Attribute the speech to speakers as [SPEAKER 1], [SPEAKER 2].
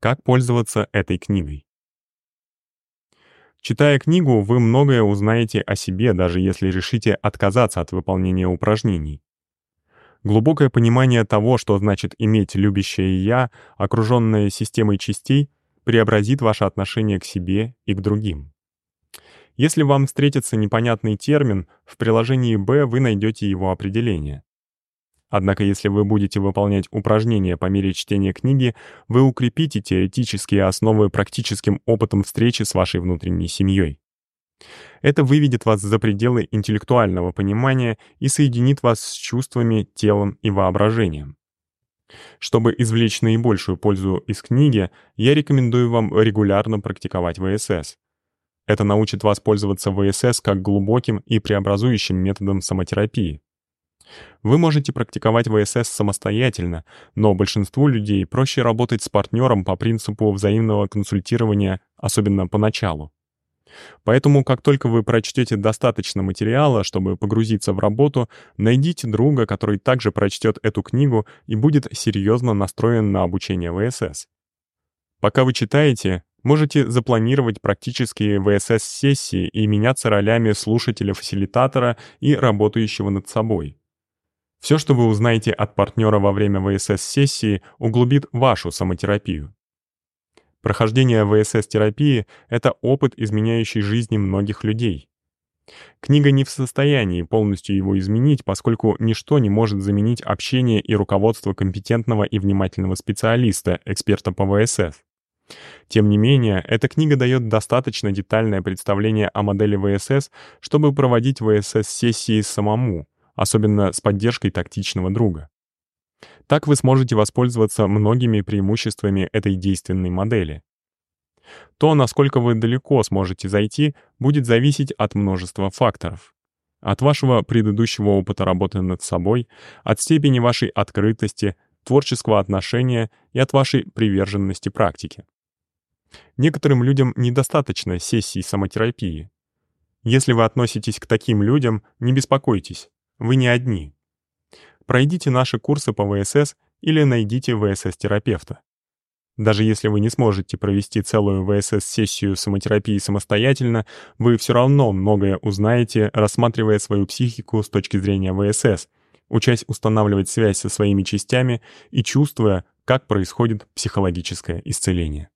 [SPEAKER 1] Как пользоваться этой книгой? Читая книгу, вы многое узнаете о себе, даже если решите отказаться от выполнения упражнений. Глубокое понимание того, что значит иметь любящее «я», окруженное системой частей, преобразит ваше отношение к себе и к другим. Если вам встретится непонятный термин, в приложении «Б» вы найдете его определение. Однако если вы будете выполнять упражнения по мере чтения книги, вы укрепите теоретические основы практическим опытом встречи с вашей внутренней семьей. Это выведет вас за пределы интеллектуального понимания и соединит вас с чувствами, телом и воображением. Чтобы извлечь наибольшую пользу из книги, я рекомендую вам регулярно практиковать ВСС. Это научит вас пользоваться ВСС как глубоким и преобразующим методом самотерапии. Вы можете практиковать ВСС самостоятельно, но большинству людей проще работать с партнером по принципу взаимного консультирования, особенно поначалу. Поэтому, как только вы прочтете достаточно материала, чтобы погрузиться в работу, найдите друга, который также прочтет эту книгу и будет серьезно настроен на обучение ВСС. Пока вы читаете, можете запланировать практические ВСС-сессии и меняться ролями слушателя-фасилитатора и работающего над собой. Все, что вы узнаете от партнера во время ВСС-сессии, углубит вашу самотерапию. Прохождение ВСС-терапии — это опыт, изменяющий жизни многих людей. Книга не в состоянии полностью его изменить, поскольку ничто не может заменить общение и руководство компетентного и внимательного специалиста, эксперта по ВСС. Тем не менее, эта книга дает достаточно детальное представление о модели ВСС, чтобы проводить ВСС-сессии самому, особенно с поддержкой тактичного друга. Так вы сможете воспользоваться многими преимуществами этой действенной модели. То, насколько вы далеко сможете зайти, будет зависеть от множества факторов. От вашего предыдущего опыта работы над собой, от степени вашей открытости, творческого отношения и от вашей приверженности практике. Некоторым людям недостаточно сессий самотерапии. Если вы относитесь к таким людям, не беспокойтесь, вы не одни. Пройдите наши курсы по ВСС или найдите ВСС-терапевта. Даже если вы не сможете провести целую ВСС-сессию самотерапии самостоятельно, вы все равно многое узнаете, рассматривая свою психику с точки зрения ВСС, учась устанавливать связь со своими частями и чувствуя, как происходит психологическое исцеление.